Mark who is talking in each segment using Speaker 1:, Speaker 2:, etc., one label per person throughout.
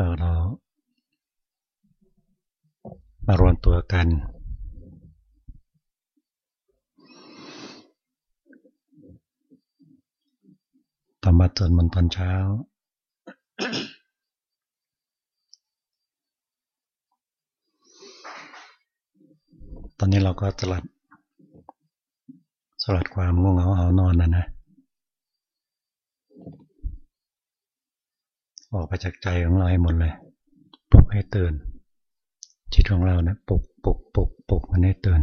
Speaker 1: ก็เรามารวมตัวกัน ธรรมะจนมันตอนเช้า ตอนนี้เราก็สลัด สลัดความง่วงเหงาเหานอนนะนะ ออกไปจากใจของเราให้หมดเลยปลุกให้ตื่นจิตของเราเนะปลุกปลุกปลุกปลุกมันให้ตื่น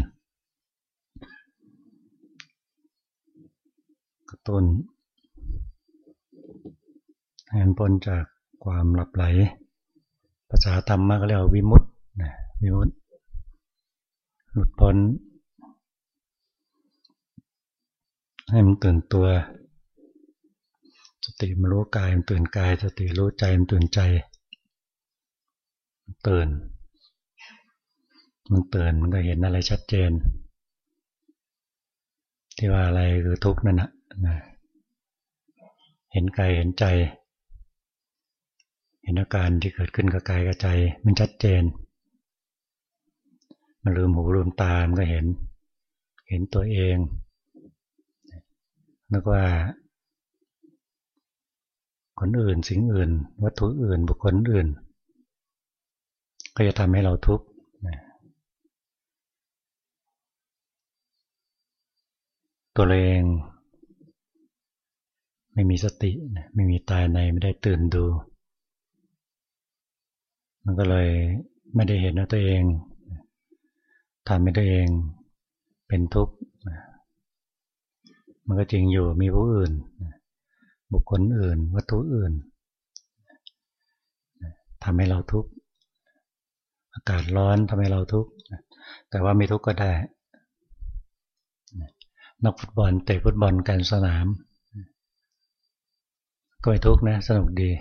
Speaker 1: กระตุ้นให้มันพ้นจากความหลับไหล ภาษาธรรมมาก็เรียกว่าวิมุตต์วิมุตต์หลุดพ้นให้มันตื่นตัว สติมันรู้กายมันตื่นกาย สติรู้ใจมันตื่นใจตื่น มันเตือนมันก็เห็นอะไรชัดเจน ที่ว่าอะไรคือทุกข์นั่นนะเห็นกายเห็นใจ เห็นอาการที่เกิดขึ้นกับกายกับใจ มันชัดเจน มันลืมหูลืมตา มันก็เห็น เห็นตัวเองนึกว่า คนอื่นสิ่งอื่น วัตถุอื่น บุคคลอื่น ก็จะทำให้เราทุกข์ตัวเองไม่มีสติไม่มีตาในไม่ได้ตื่นดู มันก็เลยไม่ได้เห็นว่าตัวเองทำให้ตัวเองเป็นทุกข์มันก็จริงอยู่มีผู้อื่น บุคคลอื่น วัตถุอื่นทำให้เราทุกข์อากาศร้อนทำให้เราทุกข์แต่ว่าไม่ทุกข์ก็ได้นักฟุตบอลเตะฟุตบอลกันสนาม ก็ไม่ทุกข์นะสนุกดี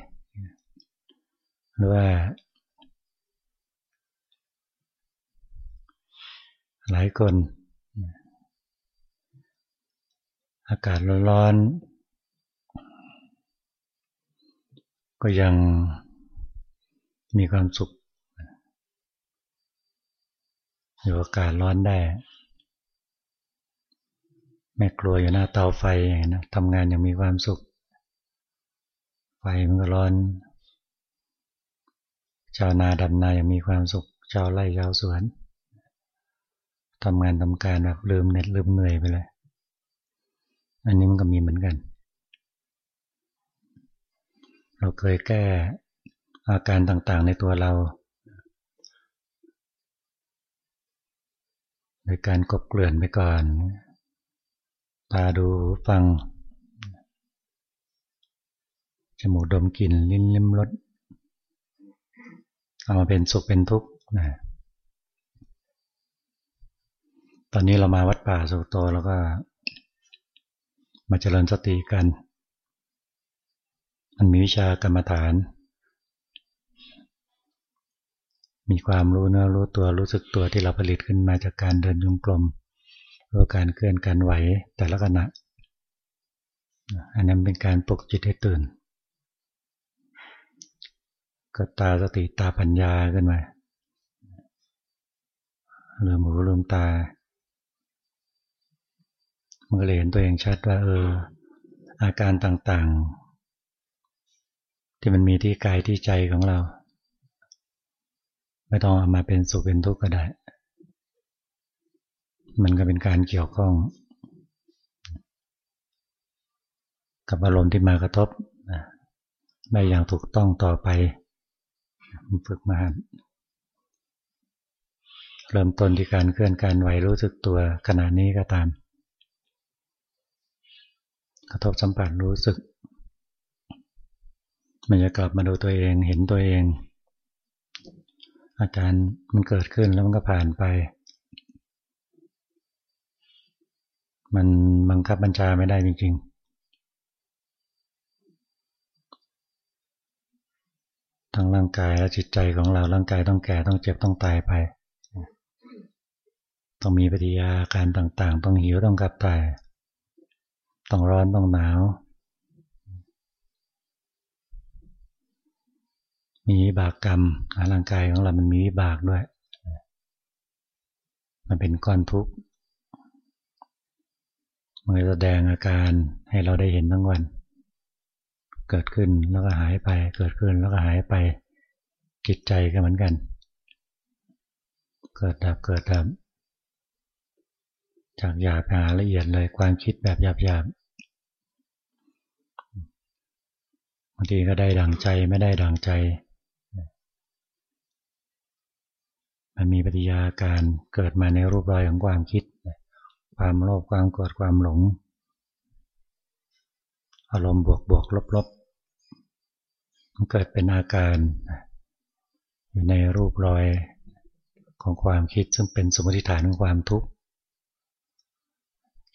Speaker 1: หรือว่า หลายคน อากาศร้อนๆ ก็ยังมีความสุขอยู่อากาศร้อนได้ แม่ครัวอยู่หน้าเตาไฟนะทำงานยังมีความสุข ไฟมันก็ร้อน ชาวนาดำนายังมีความสุข ชาวไร่ชาวสวนทำงานทำการแบบลืมเหน็ดลืมเหนื่อยไปเลย อันนี้มันก็มีเหมือนกัน เราเคยแก้อาการต่างๆในตัวเราโดยการกบเกลื่อนไปก่อน ตาดูฟัง จมูกดมกลิ่นลิ้นลิ้มรสเอามาเป็นสุขเป็นทุกข์นะตอนนี้เรามาวัดป่าสุโตแล้วก็ มาเจริญสติกัน มันมีวิชากรรมฐาน มีความรู้เนื้อรู้ตัวรู้สึกตัวที่เราผลิตขึ้นมาจากการเดินยงกลมรู้การเคลื่อนการไหวแต่ละขณะ อันนั้นเป็นการปลุกจิตให้ตื่นก็ตาสติตาปัญญาขึ้นมาลืมหูลืมตา มันก็เลยเห็นตัวเองชัดว่าเอออาการต่างๆ ที่มันมีที่กายที่ใจของเรา ไม่ต้องเอามาเป็นสุขเป็นทุกข์ก็ได้ มันก็เป็นการเกี่ยวข้อง กับอารมณ์ที่มากระทบได้อย่างถูกต้องต่อไปฝึกมาเริ่มต้นที่การเคลื่อนการไหวรู้สึกตัวขณะนี้ก็ตาม กระทบสัมผัสรู้สึก มันจะกลับมาดูตัวเองเห็นตัวเอง อาการมันเกิดขึ้นแล้วมันก็ผ่านไป มันบังคับบัญชาไม่ได้จริง ๆ ทั้งร่างกายและจิตใจของเราร่างกายต้องแก่ต้องเจ็บต้องตายไป ต้องมีปฏิยาการต่างๆ ต้องหิวต้องกลับตาย ต้องร้อนต้องหนาว มีวิบากกรรมร่างกายของเรามันมีวิบากด้วย มันเป็นก้อนทุกข์มันแสดงอาการให้เราได้เห็นทั้งวัน เกิดขึ้นแล้วก็หายไป เกิดขึ้นแล้วก็หายไป จิตใจก็เหมือนกัน เกิดดับเกิดดับ จากหยาบหาละเอียดเลยความคิดแบบหยาบหยาบบางทีก็ได้ดังใจไม่ได้ดังใจ มันมีปฏิยาการเกิดมาในรูปรอยของความคิด ความโลภความโกรธความหลง อารมณ์บวกบวกลบลบมันเกิดเป็นอาการอยู่ในรูปรอยของความคิดซึ่งเป็นสมมติฐานของความทุกข์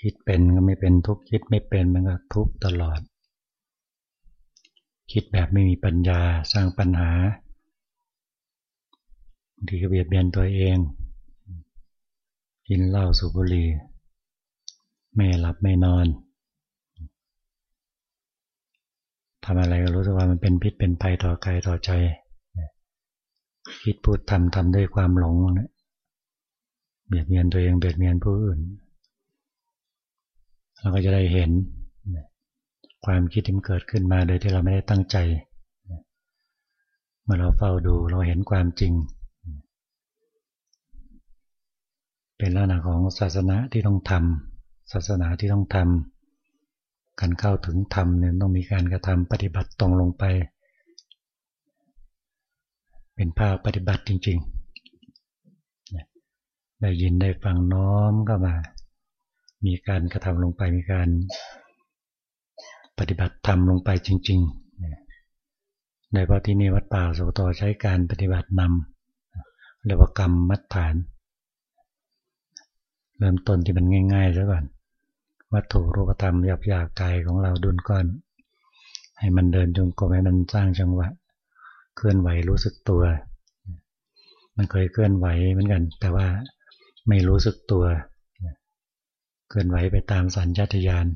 Speaker 1: คิดเป็นก็ไม่เป็นทุกข์คิดไม่เป็นมันก็ทุกข์ตลอด คิดแบบไม่มีปัญญาสร้างปัญหาางทีก็เบียดเบียนตัวเอง กินเหล้าสูบบุหรี่ไม่หลับไม่นอนทำอะไรก็รู้สึกว่ามันเป็นพิษเป็นภัยต่อกายต่อใจคิดพูดทำทำด้วยความหลงเนี่ยเบียดเบียนตัวเองเบียดเบียนผู้อื่นเราก็จะได้เห็น ความคิดที่มันเกิดขึ้นมาโดยที่เราไม่ได้ตั้งใจ เมื่อเราเฝ้าดูเราเห็นความจริง เป็นลักษณะของศาสนาที่ต้องทำศาสนาที่ต้องทำการเข้าถึงธรรมเนี่ยต้องมีการกระทำปฏิบัติตรงลงไป เป็นภาคปฏิบัติจริงๆได้ยินได้ฟังน้อมก็มา มีการกระทำลงไปมีการปฏิบัติธรรมลงไปจริงๆในพระที่นี่วัดป่าสุตใช้การปฏิบัตินำเรียกว่ากรรมมัดฐาน เริ่มต้นที่มันง่ายๆซะก่อน วัตถุรูปธรรมหยาบหยาบกายของเราดุลก้อน ให้มันเดินจงกรมให้มันสร้างจังหวะ เคลื่อนไหวรู้สึกตัว มันเคยเคลื่อนไหวเหมือนกัน แต่ว่าไม่รู้สึกตัว เคลื่อนไหวไปตามสัญชาตญาณ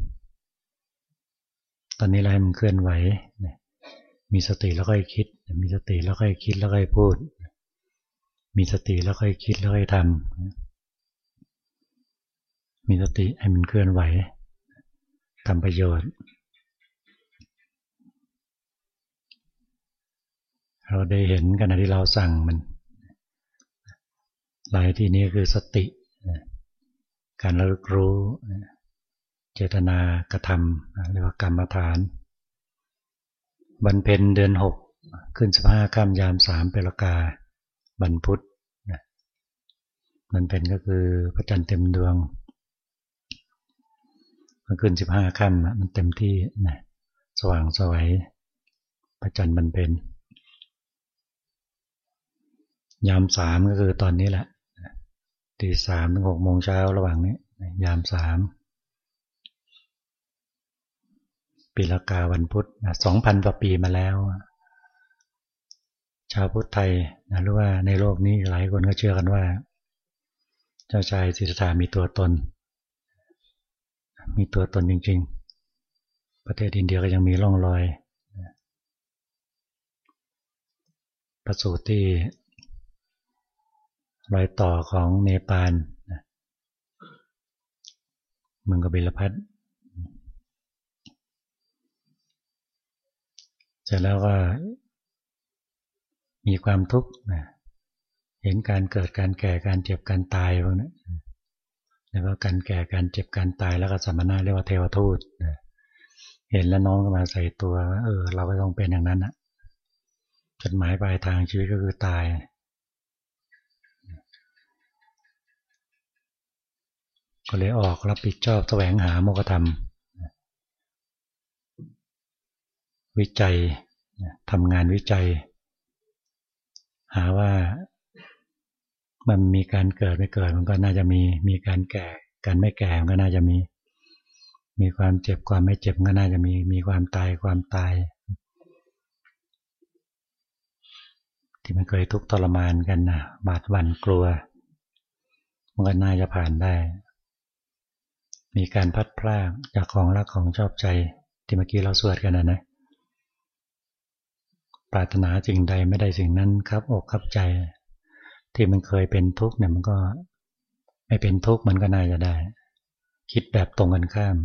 Speaker 1: ตอนนี้อะไรมันเคลื่อนไหว มีสติแล้วค่อยคิด มีสติแล้วค่อยคิดแล้วค่อยพูด มีสติแล้วค่อยคิดแล้วค่อยทำ มีสติให้มันเคลื่อนไหวทำประโยชน์ เราได้เห็นขณะที่เราสั่งมัน หลายที่นี้คือสติ การระลึกรู้ เจตนากระทำเรียกว่ากรรมฐานบรรเพนเดือนหกขึ้นสิบห้าค่ำยามสามเปรกาบรรพุธบรรเพนก็คือพระจันทร์เต็มดวง มันขึ้นสิบห้าค่ำมันเต็มที่นะสว่างสวัยพระจันทร์บรรเพนยามสามก็คือตอนนี้แหละตีสามถึงหกโมงเช้าระหว่างนี้ยามสามปีละกาวันพุธสองพันกว่าปีมาแล้ว ชาวพุทธไทยนะรู้ว่าในโลกนี้หลายคนก็เชื่อกันว่า เจ้าชายสิทธัตถามีตัวตน มีตัวตนจริง ๆ ประเทศอินเดียก็ยังมีร่องรอยประสูติรอยต่อของเนปาลเมืองกบิลพัทเสร็จแล้วก็มีความทุกข์เห็นการเกิดการแก่การเจ็บการตายพวกนี้ แล้วก็การแก่การเจ็บการตายแล้วก็สมณะเรียกว่าเทวทูตเห็นแล้วน้องก็มาใส่ตัว เออ เราก็ต้องเป็นอย่างนั้นนะจุดหมายปลายทางชีวิตก็คือตาย ก็เลยออกรับผิดชอบแสวงหาโมกธรรม วิจัยทำงานวิจัย หาว่า มันมีการเกิดไม่เกิดมันก็น่าจะมี มีการแก่การไม่แก่มันก็น่าจะมี มีความเจ็บความไม่เจ็บก็น่าจะมี มีความตายความตาย ที่มันเคยทุกข์ทรมานกันนะบาดหวั่นกลัว มันก็น่าจะผ่านได้ มีการพัดพลากจากของรักของชอบใจ ที่เมื่อกี้เราสวดกันนะนะปรารถนาสิ่งใดไม่ได้สิ่งนั้นครับอกครับใจ ที่มันเคยเป็นทุกข์เนี่ยมันก็ไม่เป็นทุกข์มันก็น่าจะได้ คิดแบบตรงกันข้าม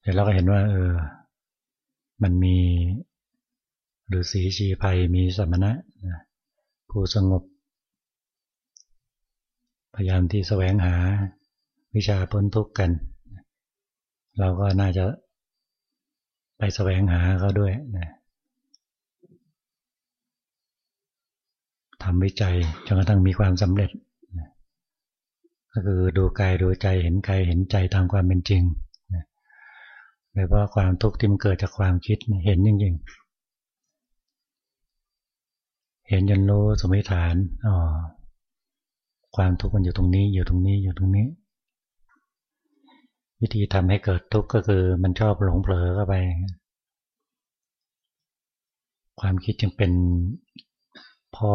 Speaker 1: เดี๋ยวเราก็เห็นว่า เออ มันมีหรือสีชีภัยมีสมณะผู้สงบ พยายามที่แสวงหาวิชาพ้นทุกข์กัน เราก็น่าจะไปแสวงหาเขาด้วยนะ ทำวิจัยจนกระทั่งมีความสำเร็จ ก็คือดูกายดูใจเห็นกายเห็นใจตามความเป็นจริงโดยเฉพาะความทุกข์ที่มันเกิดจากความคิดเห็นจริงๆ เห็นจนรู้สมิฐานอ๋อความทุกข์มันอยู่ตรงนี้อยู่ตรงนี้อยู่ตรงนี้ วิธีทำให้เกิดทุกข์ก็คือมันชอบหลงเผลอเข้าไป ความคิดจึงเป็น พ่อ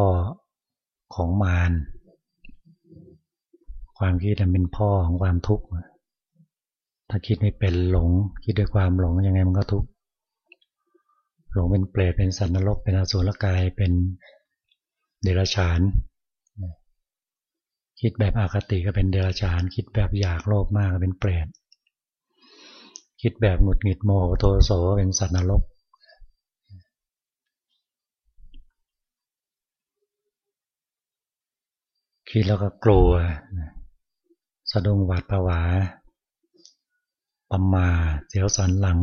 Speaker 1: ของมารความคิดเป็นพ่อของความทุกข์ถ้าคิดไม่เป็นหลง คิดด้วยความหลงยังไงมันก็ทุกข์หลงเป็นเปรตเป็นสัตว์นรกเป็นอสุรกายเป็นเดรัจฉานคิดแบบอาคติก็เป็นเดรัจฉาน คิดแบบอยากโลภมากก็เป็นเปรตคิดแบบหงุดหงิดโมโหโทโสเป็นสัตว์นรก คิดแล้วก็กลัว สะดุ้งหวาดผวาปัมมาเสียวสันหลัง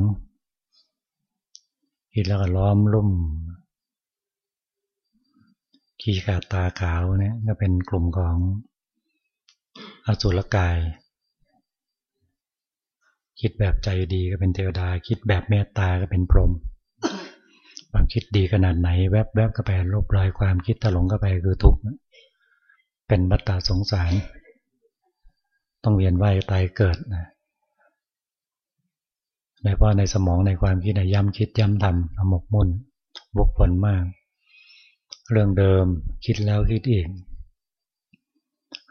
Speaker 1: คิดแล้วก็ล้อมลุ่ม ขี้ขาดตาขาวเนี่ยก็เป็นกลุ่มของอสุรกาย คิดแบบใจดีก็เป็นเทวดา คิดแบบเมตตาก็เป็นพรหมความคิดดีขนาดไหน แวบๆบก็ไปลบลายความคิดถลงก็ไปคือทุกข์ เป็นบัตตาสงสาร ต้องเวียนว่ายตายเกิดนะในเพราะในสมองในความคิดในย้ำคิดย้ำทำอมกมุ่นวกวนมาก เรื่องเดิมคิดแล้วคิดอีก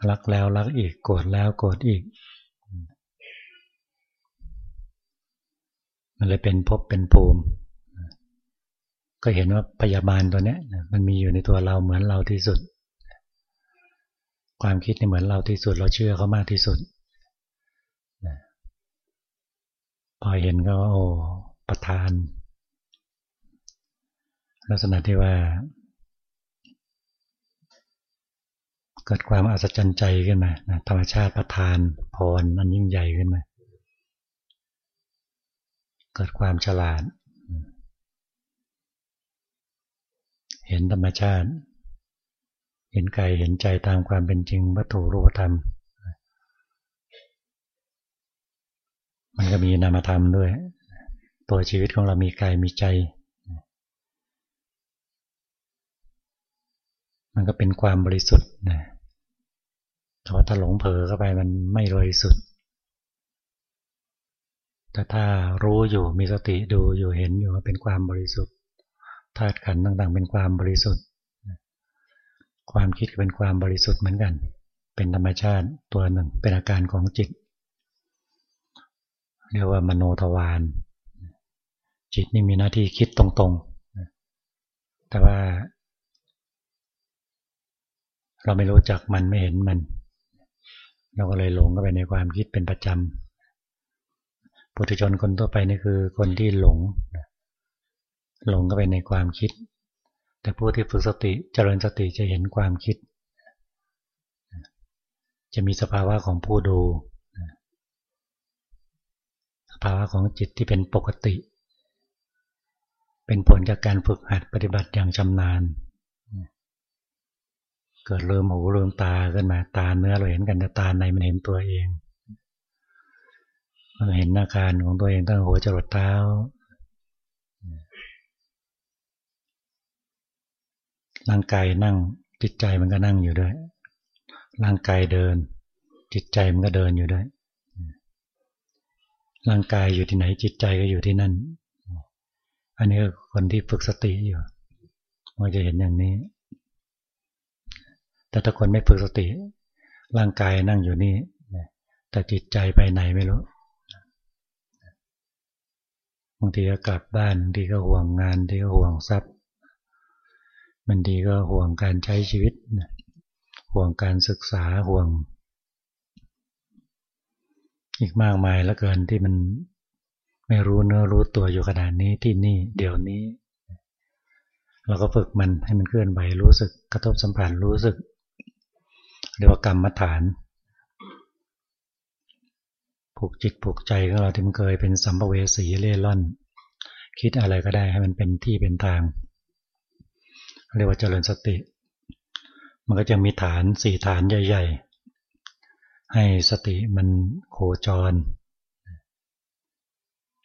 Speaker 1: รักแล้วรักอีกโกรธแล้วโกรธอีก มันเลยเป็นภพเป็นภูมิ ก็เห็นว่าพยาบาลตัวนี้มันมีอยู่ในตัวเราเหมือนเราที่สุด ความคิดนี่เหมือนเราที่สุด เราเชื่อเขามากที่สุดพอเห็นก็โอ้ประทาน ลักษณะที่ว่า เกิดความอัศจรรย์ใจขึ้นมาธรรมชาติประทานพรมันยิ่งใหญ่ขึ้นมาเกิดความฉลาด เห็นธรรมชาติ เห็นกายเห็นใจตามความเป็นจริงวัตถุรูปธรรม มันก็มีนามธรรมด้วย ตัวชีวิตของเรามีกายมีใจ มันก็เป็นความบริสุทธิ์นะแต่ว่าถ้าหลงเผลอเข้าไปมันไม่บริสุทธิ์แต่ถ้ารู้อยู่มีสติดูอยู่เห็นอยู่เป็นความบริสุทธิ์ธาตุขันธ์ต่างๆ เป็นความบริสุทธิ์ ความคิดเป็นความบริสุทธิ์เหมือนกัน เป็นธรรมชาติตัวหนึ่ง เป็นอาการของจิต เรียกว่ามโนทวารจิตนี่มีหน้าที่คิดตรงๆ แต่ว่า เราไม่รู้จักมันไม่เห็นมัน เราก็เลยหลงเข้าไปในความคิดเป็นประจำปุถุชนคนทั่วไปนี่คือคนที่หลง หลงเข้าไปในความคิด แต่ผู้ที่ฝึกสติเจริญสติจะเห็นความคิด จะมีสภาวะของผู้ดู สภาวะของจิตที่เป็นปกติ เป็นผลจากการฝึกหัดปฏิบัติอย่างชำนาญ เกิดเริ่มหูเริ่มตาขึ้นมาตาเนื้อเราเห็นกันแต่ตาในมันเห็นตัวเองมันเห็นอาการของตัวเองตั้งหัวจรดเท้า ร่างกายนั่งจิตใจมันก็นั่งอยู่ด้วย ร่างกายเดิน จิตใจมันก็เดินอยู่ด้วย ร่างกายอยู่ที่ไหนจิตใจก็อยู่ที่นั่น อันนี้คนที่ฝึกสติอยู่มันจะเห็นอย่างนี้ แต่ถ้าคนไม่ฝึกสติ ร่างกายนั่งอยู่นี่แต่จิตใจไปไหนไม่รู้บางทีก็กลับบ้านบางทีก็ห่วงงานบางทีก็ห่วงทรัพย์ บางทีก็ห่วงการใช้ชีวิต ห่วงการศึกษาห่วง อีกมากมายล้วเกินที่มันไม่รู้เนื้อรู้ตัวอยู่ขนาดนี้ที่นี่ เดี๋ยวนี้ เราก็ฝึกมันให้มันเคลื่อนไหวรู้สึกกระทบสัมผัสรู้สึกเรียกว่ากรรมฐานผูกจิตผูกใจของเราที่มันเคยเป็นสัมภเวสีเล่ร่อน คิดอะไรก็ได้ให้มันเป็นที่เป็นทาง เรียกว่าเจริญสติ มันก็จะมีฐานสี่ฐานใหญ่ ๆ ให้สติมันโคจร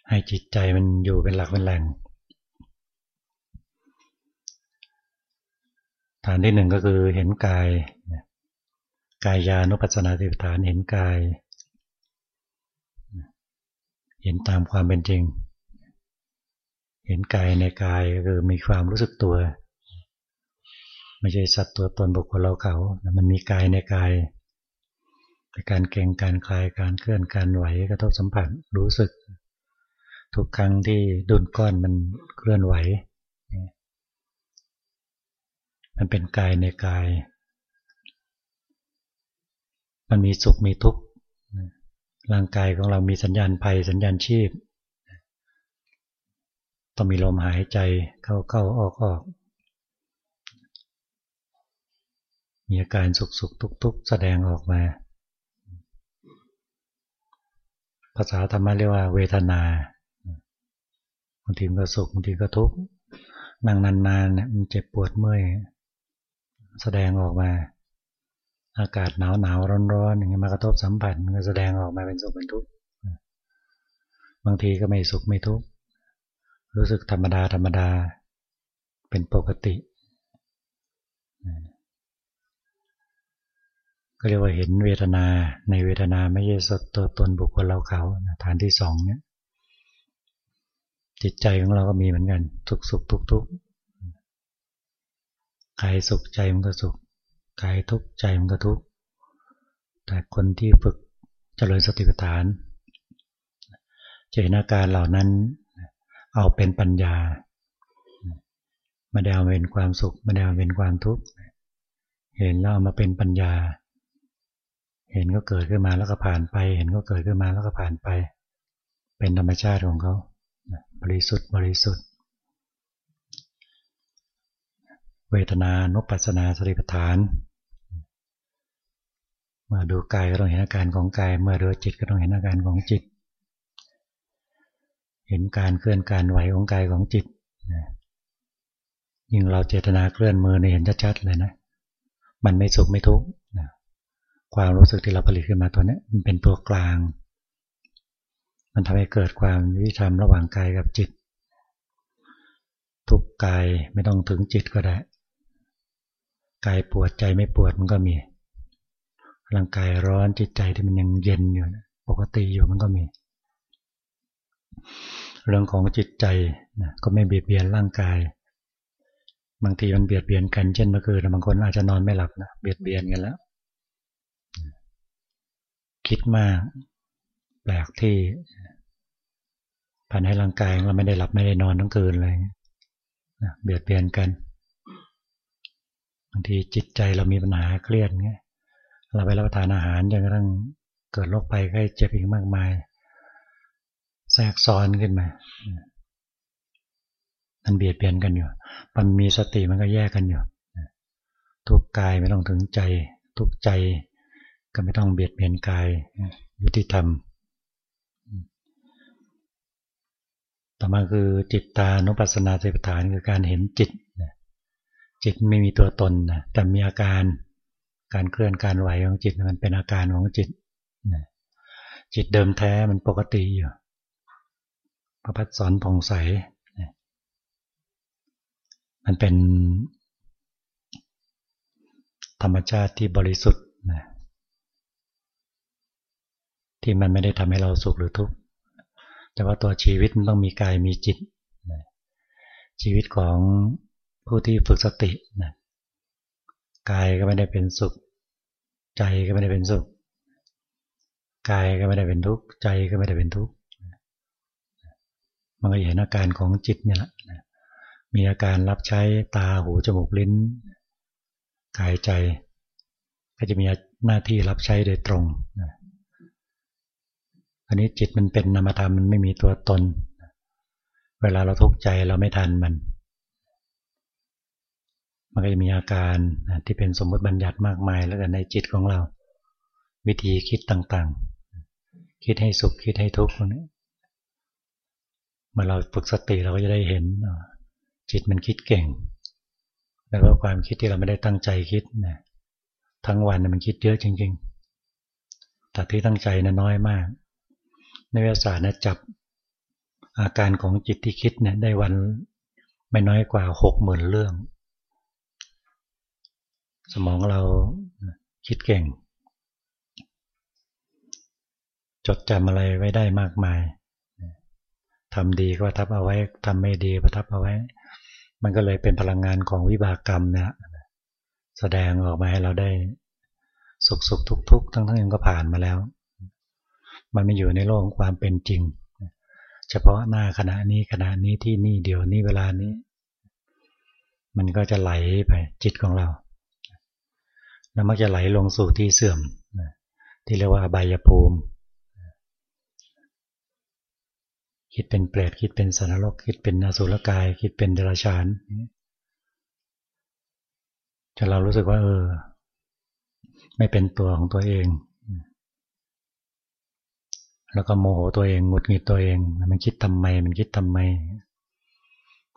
Speaker 1: ให้จิตใจมันอยู่เป็นหลักเป็นแหล่ง ฐานที่หนึ่งก็คือเห็นกาย กายยานุปัสสนาติฐานเห็นกาย เห็นตามความเป็นจริง เห็นกายในกายก็คือมีความรู้สึกตัว ไม่ใช่สัตว์ตัวตนบุคคลเราเขา มันมีกายในกายการเก่งการคลายการเคลื่อนการไหวกระทบสัมผัสรู้สึก ทุกครั้งที่ดุนก้อนมันเคลื่อนไหว มันเป็นกายในกาย มันมีสุขมีทุกข์ร่างกายของเรามีสัญญาณภัยสัญญาณชีพ ต้องมีลมหายใจเข้าเข้าออกออก มีอาการสุขสุขทุกทุกแสดงออกมา ภาษาธรรมะเรียกว่า เวทนาบางทีก็สุขบางทีก็ทุกข์นั่งนานๆเนี่ยมันเจ็บปวดเมื่อยแสดงออกมา อากาศหนาวหนาวร้อนร้อนอย่างเงี้ยมากระทบสัมผัสมันก็แสดงออกมาเป็นสุขเป็นทุกข์บางทีก็ไม่สุขไม่ทุกข์รู้สึกธรรมดาธรรมดาเป็นปกติ เรียกว่าเห็นเวทนา ในเวทนาไม่ใช่สดตัวตนบุคคลเราเขาฐานที่สองเนี่ยจิตใจของเราก็มีเหมือนกัน ทุกสุขทุกทุกกายสุขใจมันก็สุขกายทุกใจมันก็ทุกแต่คนที่ฝึกเจริญสติปัฏฐานจะเห็นอาการเหล่านั้นเอาเป็นปัญญาไม่ได้เอาเป็นความสุขไม่ได้เอาเป็นความทุกข์เห็นแล้วเอามาเป็นปัญญา เห็นก็เกิดขึ้นมาแล้วก็ผ่านไป เห็นก็เกิดขึ้นมาแล้วก็ผ่านไป เป็นธรรมชาติของเขาบริสุทธิ์บริสุทธิ์ เวทนานุปัสสนาสติปัฏฐาน เมื่อดูกายก็ต้องเห็นอาการของกาย เมื่อดูจิตก็ต้องเห็นอาการของจิต เห็นการเคลื่อนการไหวของกายของจิตยิ่งเราเจตนาเคลื่อนมือในเห็นชัดๆเลยนะ มันไม่สุขไม่ทุกข์ ความรู้สึกที่เราผลิตขึ้นมาตัวนี้มันเป็นตัวกลาง มันทำให้เกิดความยุติธรรมระหว่างกายกับจิต ทุกกายไม่ต้องถึงจิตก็ได้กายปวดใจไม่ปวดมันก็มีร่างกายร้อนจิตใจที่มันยังเย็นอยู่ปกติอยู่มันก็มี เรื่องของจิตใจนะก็ไม่เบียดเบียนร่างกาย บางทีมันเบียดเบียนกันเช่นเมื่อคืนบางคนอาจจะนอนไม่หลับนะเบียดเบียนกันแล้ว คิดมาก แปลกที่ภายในร่างกายเราไม่ได้หลับไม่ได้นอนทั้งคืนเลยเบียดเบียนกันบางทีจิตใจเรามีปัญหาเครียดเงี้ยเราไปรับประทานอาหารจนกระทั่งเกิดโรคไปไข้เจ็บอีกมากมาย แทรกซ้อนขึ้นมามันเบียดเบียนกันอยู่ มันมีสติมันก็แยกกันอยู่ ทุกกายไม่ต้องถึงใจ ทุกใจ ก็ไม่ต้องเบียดเบียนกายยุติธรรม ต่อมาคือจิตตานุปัสสนาสิปฐานคือการเห็นจิต จิตไม่มีตัวตนนะแต่มีอาการการเคลื่อนการไหวของจิตมันเป็นอาการของจิต จิตเดิมแท้มันปกติอยู่พระพัฒสอนผ่องใส มันเป็นธรรมชาติที่บริสุทธิ์นะ ที่มันไม่ได้ทำให้เราสุขหรือทุกข์แต่ว่าตัวชีวิตมันต้องมีกายมีจิตชีวิตของผู้ที่ฝึกสตินะกายก็ไม่ได้เป็นสุข ใจก็ไม่ได้เป็นสุขกายก็ไม่ได้เป็นทุกข์ใจก็ไม่ได้เป็นทุกข์มันก็เห็นอาการของจิตเนี่ยแหละมีอาการรับใช้ตาหูจมูกลิ้นกายใจ ก็จะมีหน้าที่รับใช้โดยตรง อันนี้จิตมันเป็นนามธรรมมันไม่มีตัวตน เวลาเราทุกข์ใจเราไม่ทันมัน มันก็จะมีอาการที่เป็นสมมติบัญญัติมากมายแล้วกันในจิตของเรา วิธีคิดต่างๆ คิดให้สุขคิดให้ทุกข์ตรงนี้เมื่อเราฝึกสติเราก็จะได้เห็นจิตมันคิดเก่ง แล้วก็ความคิดที่เราไม่ได้ตั้งใจคิดนะทั้งวันมันคิดเยอะจริงๆแต่ที่ตั้งใจนะน้อยมาก ในวิทยาศาสตร์นะจับอาการของจิตที่คิดเนี่ยได้วันไม่น้อยกว่าหกหมื่นเรื่อง สมองเราคิดเก่ง จดจำอะไรไว้ได้มากมายทำดีก็ประทับเอาไว้ทำไม่ดีประทับเอาไว้ มันก็เลยเป็นพลังงานของวิบากกรรมเนี่ยแสดงออกมาให้เราได้สุขสุขทุกทุกทั้งทั้งก็ผ่านมาแล้ว มันไม่อยู่ในโลกของความเป็นจริง เฉพาะหน้าขณะนี้ขณะนี้ที่นี่เดี๋ยวนี้เวลานี้ มันก็จะไหลไปจิตของเรา แล้วมักจะไหลลงสู่ที่เสื่อม ที่เรียกว่าอบายภูมิ คิดเป็นเปรตคิดเป็นสันนรกคิดเป็นอสุรกาย คิดเป็นเดรัจฉานจะเรารู้สึกว่า เออ ไม่เป็นตัวของตัวเอง แล้วก็โมโหตัวเองหงุดหงิดตัวเอง มันคิดทำไม มันคิดทำไม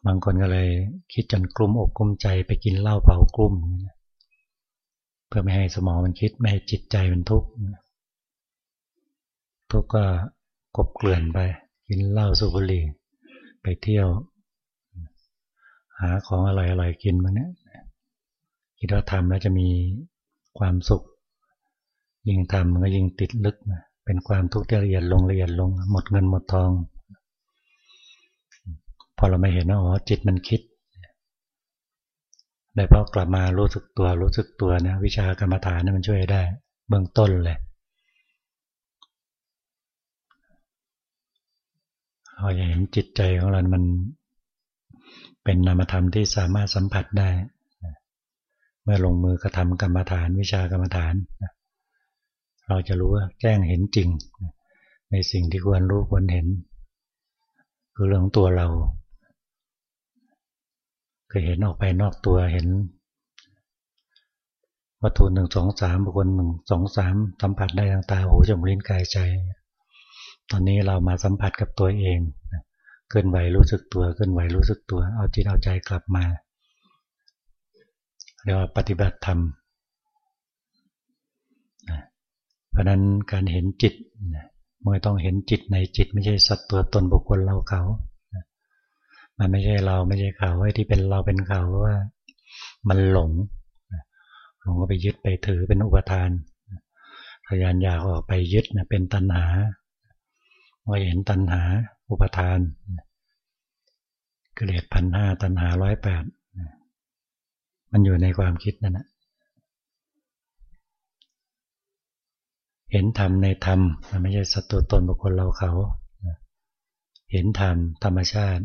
Speaker 1: บางคนก็เลย คิดจนกลุ้มอกกลุ้มใจไปกินเหล้าเผากลุ้มเพื่อไม่ให้สมองมันคิดไม่ให้จิตใจมันทุกข์ทุกข์ก็กบเกลื่อนไป กินเหล้าสูบบุหรี่ไปเที่ยว หาของอร่อยๆกินมาเนี่ยคิดว่าทำแล้วจะมีความสุข ยิ่งทำมันก็ยิ่งติดลึกนะ เป็นความทุกข์ที่ละเอียดลงละเอียดลง หมดเงินหมดทอง พอเราไม่เห็นว่าอ๋อจิตมันคิดได้เพราะกลับมารู้สึกตัวรู้สึกตัวนะวิชากรรมฐานนี่มันช่วยได้ เบื้องต้นเลยเราจะเห็นจิตใจของเรา มันเป็นนามธรรมที่สามารถสัมผัสได้ เมื่อลงมือกระทำกรรมฐาน วิชากรรมฐาน เราจะรู้ว่าแจ้งเห็นจริง ในสิ่งที่ควรรู้ควรเห็น คือเรื่องตัวเราเคยเห็นออกไปนอกตัวเห็น วัตถุหนึ่งสองสามบุคคลหนึ่งสองสามสัมผัสได้ทางตาหูจมูกลิ้นกายใจ ตอนนี้เรามาสัมผัสกับตัวเองเคลื่อนไหวรู้สึกตัวเคลื่อนไหวรู้สึกตัว เอาจิตเอาใจกลับมาเรียกว่าปฏิบัติธรรม เพราะนั้นการเห็นจิตมันต้องเห็นจิตในจิต ไม่ใช่สัตว์ตัวตนบุคคลเราเขา มันไม่ใช่เราไม่ใช่เขาไอ้ที่เป็นเราเป็นเขาว่า มันหลงหลงก็ไปยึดไปถือเป็นอุปทานพยานอยากออกไปยึดเป็นตัณหาว่าเห็นตัณหาอุปทานกิเลสพันห้าตัณหาร้อยแปดมันอยู่ในความคิดนั่นแหละ เห็นธรรมในธรรมไม่ใช่สัตว์ตัวตนบุคคลเราเขา เห็นธรรมธรรมชาติ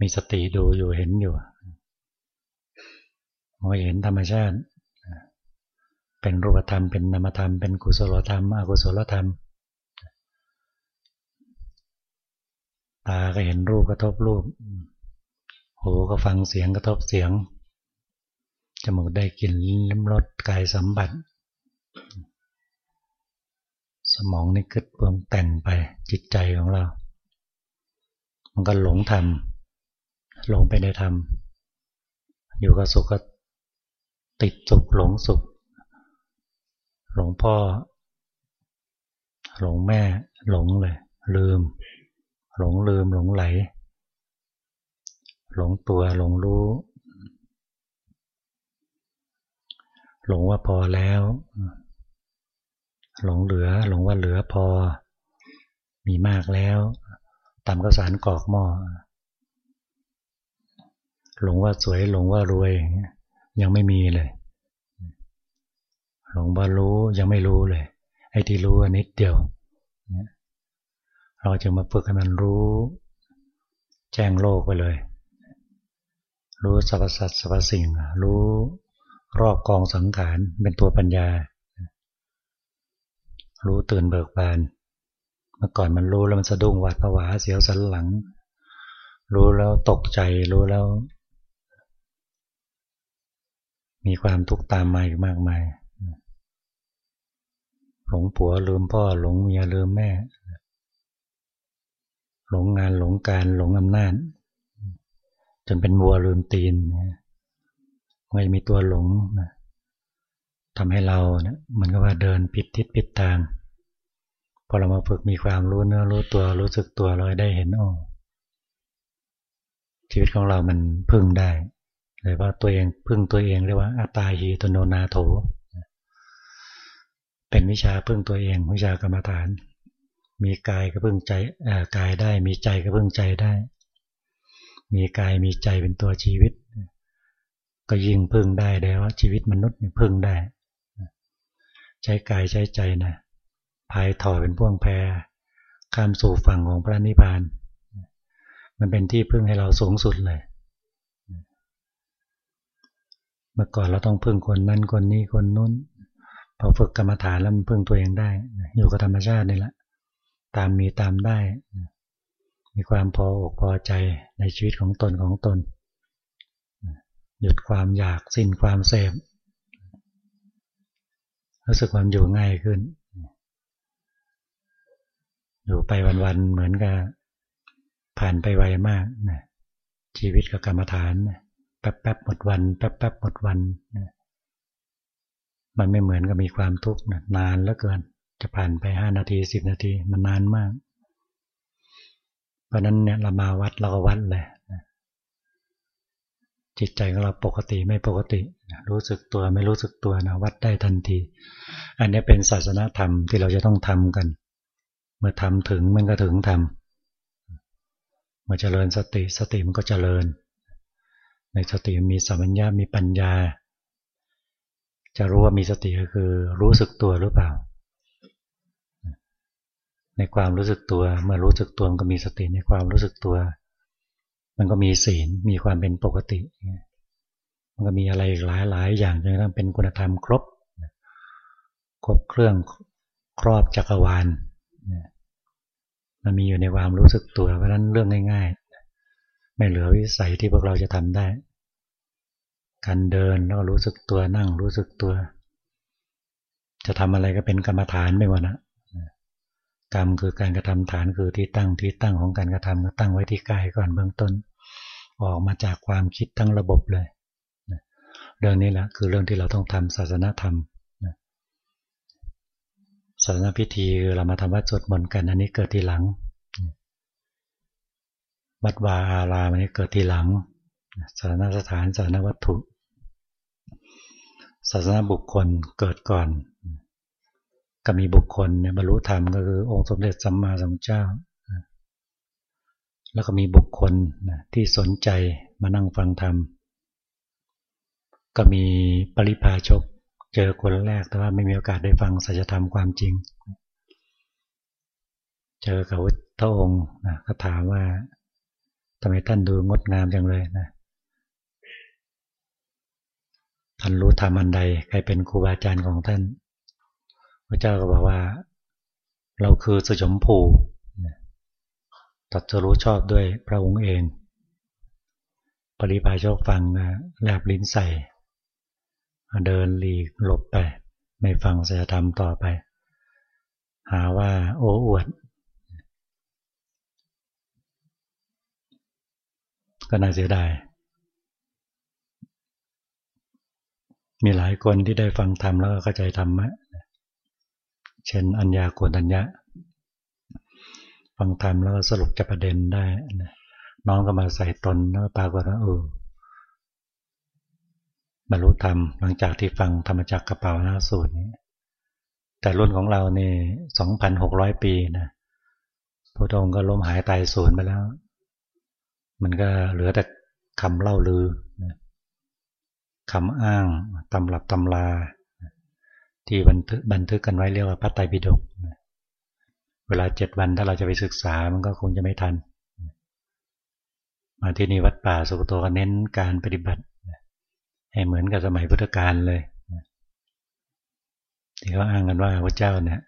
Speaker 1: มีสติดูอยู่เห็นอยู่มองเห็นธรรมชาติ เป็นรูปธรรม เป็นนามธรรม เป็นกุศลธรรม อกุศลธรรม ตาก็เห็นรูปกระทบรูป หูก็ฟังเสียงกระทบเสียง จมูกได้กลิ่นลิ้มรสกายสัมผัส สมองนี่คิดปรุงแต่งไปจิตใจของเรา มันก็หลงทำหลงไปในธรรม อยู่กับสุขก็ติดสุขหลงสุข หลงพ่อ หลงแม่ หลงเลย ลืม หลงลืมหลงไหล หลงตัวหลงรู้ หลงว่าพอแล้ว หลงเหลือ หลงว่าเหลือพอ มีมากแล้วตามกสารกอกหม้อหลงว่าสวยหลงว่ารวย ยังไม่มีเลย หลงว่ารู้ยังไม่รู้เลย ไอ้ที่รู้อันิดเดียวเราจะมาฝึกให้มันรู้ แจ้งโลกไปเลย รู้สรรพสัตว์สรรพสิ่ง รู้รอบกองสังขารเป็นตัวปัญญา รู้ตื่นเบิกบาน เมื่อก่อนมันรู้แล้วมันสะดุ้งหวาดผวาเสียวสันหลัง รู้แล้วตกใจรู้แล้ว มีความทุกข์ตามมาอีกมากมาย หลงผัวลืมพ่อหลงเมียลืมแม่ หลงงานหลงการหลงอำนาจจนเป็นวัวลืมตีนไม่มีตัวหลง ทำให้เราเนี่ยเหมือนกับว่าเดินผิดทิศผิดทาง พอเรามาฝึกมีความรู้เนื้อรู้ตัวรู้สึกตัวเราได้เห็นอ๋อชีวิตของเรามันพึ่งได้เลยว่าตัวเองพึ่งตัวเองเรียกว่าอัตตาหีตโนนาโถ เป็นวิชาพึ่งตัวเองวิชากรรมฐาน มีกายก็พึ่งใจกายได้ มีใจก็พึ่งใจได้ มีกายมีใจเป็นตัวชีวิต ก็ยิ่งพึ่งได้แล้วชีวิตมนุษย์พึ่งได้ ใช้กายใช้ใจนะพายถอยเป็นพ่วงแพข้ามสู่ฝั่งของพระนิพพาน มันเป็นที่พึ่งให้เราสูงสุดเลย เมื่อก่อนเราต้องพึ่งคนนั้นคนนี้คนนู้น พอฝึกกรรมฐานแล้วมันพึ่งตัวเองได้ อยู่กับธรรมชาตินี่แหละ ตามมีตามได้ มีความพออกพอใจในชีวิตของตนของตน หยุดความอยากสิ้นความเสพ รู้สึกความอยู่ง่ายขึ้น อยู่ไปวันๆเหมือนกับผ่านไปไวมากนะชีวิตกับกรรมฐานแป๊บๆหมดวัน แป๊บๆหมดวันนะมันไม่เหมือนกับมีความทุกข์นะนานเหลือเกิน จะผ่านไปห้านาทีสิบนาทีมันนานมาก เพราะนั้นเนี่ยเรามาวัดเราก็วัดเลย จิตใจของเราปกติไม่ปกติ รู้สึกตัวไม่รู้สึกตัวนะวัดได้ทันที อันนี้เป็นศาสนาธรรมที่เราจะต้องทำกัน เมื่อทำถึงมันก็ถึงทำเมื่อเจริญสติสติมันก็เจริญ ในสติมีสัมปัญญามีปัญญา จะรู้ว่ามีสติก็คือรู้สึกตัวหรือเปล่า ในความรู้สึกตัวเมื่อรู้สึกตัวมันก็มีสติในความรู้สึกตัว มันก็มีศีลมีความเป็นปกติ มันก็มีอะไรหลายหลายอย่างจนกระทั่งเป็นคุณธรรมครบครบเครื่องครอบจักรวาลมันมีอยู่ในความรู้สึกตัวเพราะนั้นเรื่องง่าย ๆ ไม่เหลือวิสัยที่พวกเราจะทำได้ การเดินแล้วรู้สึกตัวนั่งรู้สึกตัว จะทำอะไรก็เป็นกรรมฐานไม่หมดนะ กรรมคือการกระทำฐานคือที่ตั้งที่ตั้งของการกระทำก็ตั้งไว้ที่กายก่อนเบื้องต้น ออกมาจากความคิดทั้งระบบเลยเรื่องนี้แหละคือเรื่องที่เราต้องทำศาสนาธรรมศาสนาพิธีเรามาทำวัดสวดมนต์กันอันนี้เกิดทีหลัง วัดวาอารามอันนี้เกิดทีหลังศาสนาสถานศาสนาวัตถุศาสนาบุคคลเกิดก่อน ก็มีบุคคลเนี่ยบรรลุธรรมก็คือองค์สมเด็จสัมมาสัมพุทธเจ้า แล้วก็มีบุคคลที่สนใจมานั่งฟังธรรม ก็มีปริพาชกเจอคนแรกแต่ว่าไม่มีโอกาสได้ฟังสัจธรรมความจริง เจอกับพระองค์นะก็ถามว่าทำไมท่านดูงดงามจังเลยนะท่านรู้ธรรมอันใดใครเป็นครูบาอาจารย์ของท่าน ระเจ้าก็บอกว่า เราคือสมพูตัดจะรู้ชอบด้วยพระองค์เอง ปริพาชกฟังนะแลบลิ้นใส่ เดินหลีกหลบไป ไม่ฟังศีลธรรมต่อไป หาว่าโอ้อวด ก็น่าเสียดายมีหลายคนที่ได้ฟังธรรมแล้วก็เข้าใจธรรมะ เช่นอัญญาโกตัญญะฟังธรรมแล้วสรุปจะประเด็นได้น้องก็มาใส่ตนแล้วปรากฏว่าเออบรรลุธรรมหลังจากที่ฟังธรรมจักรกระเป๋าหน้าสูตรนี้แต่รุ่นของเราเนี่สองพันหกร้อยปีนะพระองค์ก็ล้มหายตายสูญไปแล้ว มันก็เหลือแต่คำเล่าลือคำอ้างตำรับตำลา ที่บันทึกบันทึกกันไว้เรียกว่าพระไตรปิฎกเวลาเจ็ดวันถ้าเราจะไปศึกษามันก็คงจะไม่ทัน มาที่นี่วัดป่าสุกโตก็เน้นการปฏิบัติให้เหมือนกับสมัยพุทธกาลเลยที่เขาอ้างกันว่าพระเจ้าเนี่ย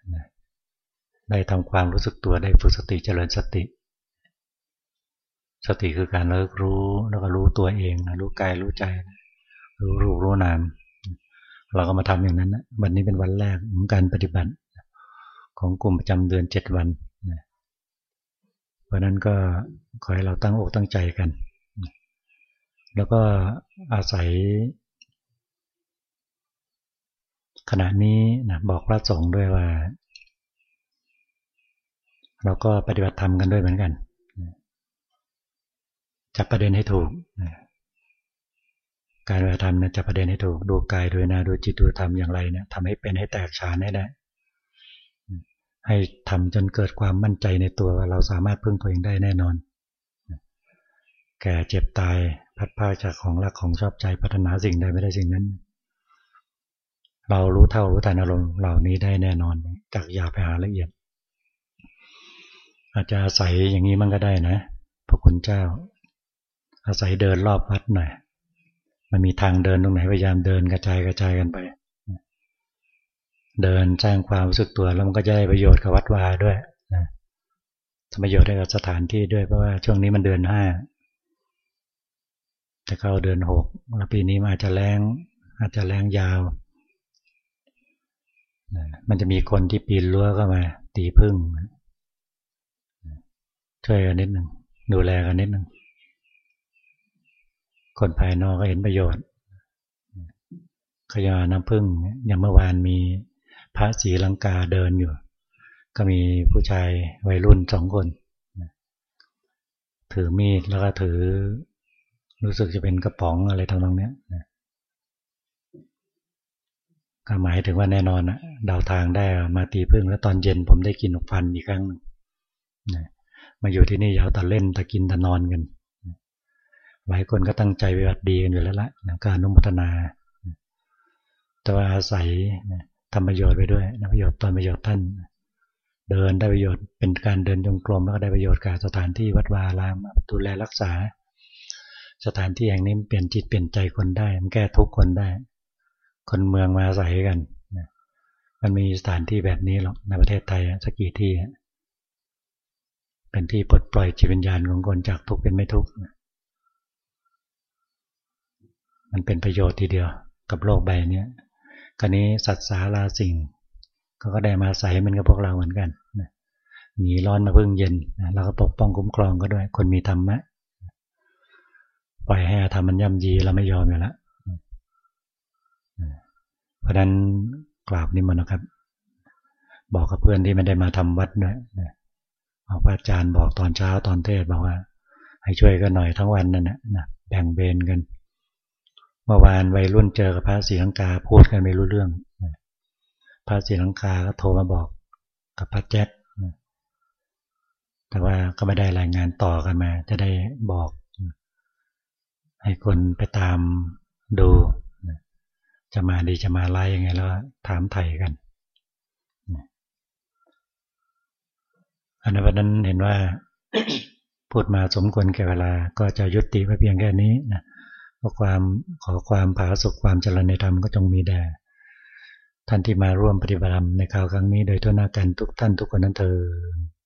Speaker 1: ได้ทำความรู้สึกตัวได้ฝึกสติเจริญสติ สติคือการเลิกรู้แล้วก็รู้ตัวเองรู้กายรู้ใจ รู้รูปรู้นาม เราก็มาทำอย่างนั้นนะวันนี้เป็นวันแรกของการปฏิบัติ ของกลุ่มประจำเดือนเจ็ดวันเพราะนั้นก็ขอให้เราตั้งอกตั้งใจกัน แล้วก็อาศัย ขณะนี้นะบอกพระสงฆ์ด้วยว่า เราก็ปฏิบัติธรรมกันด้วยเหมือนกันจับประเด็นให้ถูก การปฏิบัติธรรมเนี่ยจับประเด็นให้ถูกดูกายดูนาดูจิตดูธรรมอย่างไรเนี่ยทำให้เป็นให้แตกฉานให้ได้ ให้ทำจนเกิดความมั่นใจในตัวว่าเราสามารถพึ่งตัวเองได้แน่นอน แก่เจ็บตายพัดพาจากของรักของชอบใจพัฒนาสิ่งใดไม่ได้สิ่งนั้น เรารู้เท่ารู้ทันอารมณ์เหล่านี้ได้แน่นอนจากยาไปหาละเอียด อาจจะอาศัยอย่างนี้มันก็ได้นะพระคุณเจ้า อาศัยเดินรอบวัดหน่อย มันมีทางเดินตรงไหนพยายามเดินกระจายกระจายกันไป เดินสร้างความรู้สึกตัวแล้วมันก็จะได้ประโยชน์กับวัดวาด้วยนะทำประโยชน์ให้กับสถานที่ด้วยเพราะว่าช่วงนี้มันเดือนห้าจะเข้าเดือนหกแล้วปีนี้มันอาจจะแรงอาจจะแรงยาว มันจะมีคนที่ปีนรั้วเข้ามา ตีพึ่ง ช่วยกันนิดหนึ่งดูแลกันนิดหนึ่ง คนภายนอกก็เห็นประโยชน์ขยาน้ำพึ่งอย่างเมื่อวานมีพระศรีลังกาเดินอยู่ ก็มีผู้ชายวัยรุ่นสองคน ถือมีดแล้วก็ถือ รู้สึกจะเป็นกระป๋องอะไรทางตรงนี้ยก็หมายถึงว่าแน่นอนนะดาวทางได้มาตีพึ่งแล้วตอนเย็นผมได้กินฟันอีกครั้งนะมาอยู่ที่นี่ยาวตะเล่นตะกินตะนอนกัน หลายคนก็ตั้งใจไปวัดดีกันอยู่แล้วละการนุมทนา แต่ว่าอาศัยทำประโยชน์ไปด้วยนะประโยชน์ตอนประโยชน์ท่าน เดินได้ประโยชน์เป็นการเดินจงกรมแล้วก็ได้ประโยชน์กับสถานที่วัดวารามดูแลรักษา สถานที่แห่งนี้เปลี่ยนจิตเปลี่ยนใจคนได้มันแก้ทุกคนได้ คนเมืองมาอาศัยกันมันมีสถานที่แบบนี้หรอกในประเทศไทยสักกี่ที่ เป็นที่ปลดปล่อยจิตวิญญาณของคนจากทุกข์เป็นไม่ทุกข์ มันเป็นประโยชน์ทีเดียวกับโลกใบนี้กรณีสัตว์สาราสิ่ง ก็ก็ได้มาใส่มันกับพวกเราเหมือนกันหนีร้อนมาพึ่งเย็นเราก็ปกป้องคุ้มครองก็ด้วย คนมีธรรมะปล่อยให้ธรรมมันย่ำยีเราไม่ยอมอยู่แล้วเพราะนั้นกราบนิมนต์นะครับ บอกกับเพื่อนที่ไม่ได้มาทำวัดด้วยเอาพระอาจารย์บอกตอนเช้าตอนเทศบอกว่า ให้ช่วยกันหน่อยทั้งวันนั่นนะแบ่งเบนกัน เมื่อวานวัยรุ่นเจอกับพระศรีลังกาพูดกันไม่รู้เรื่อง พระศรีลังกาก็โทรมาบอกกับพระแจ๊คแต่ว่าก็ไม่ได้รายงานต่อกันมา จะได้บอก ให้คนไปตามดู จะมาดีจะมาไล่ยังไงแล้วถามไถ่กันอันนั้นเห็นว่าพูดมาสมควรแก่เวลาก็จะยุติไว้เพียงแค่นี้นะ ขอความขอความผาสุกความเจริญในธรรมก็จงมีแด่ท่านที่มาร่วมปฏิบัติธรรมในคราวครั้งนี้โดยทั่วหน้ากันทุกท่านทุกคนนั้นเถิด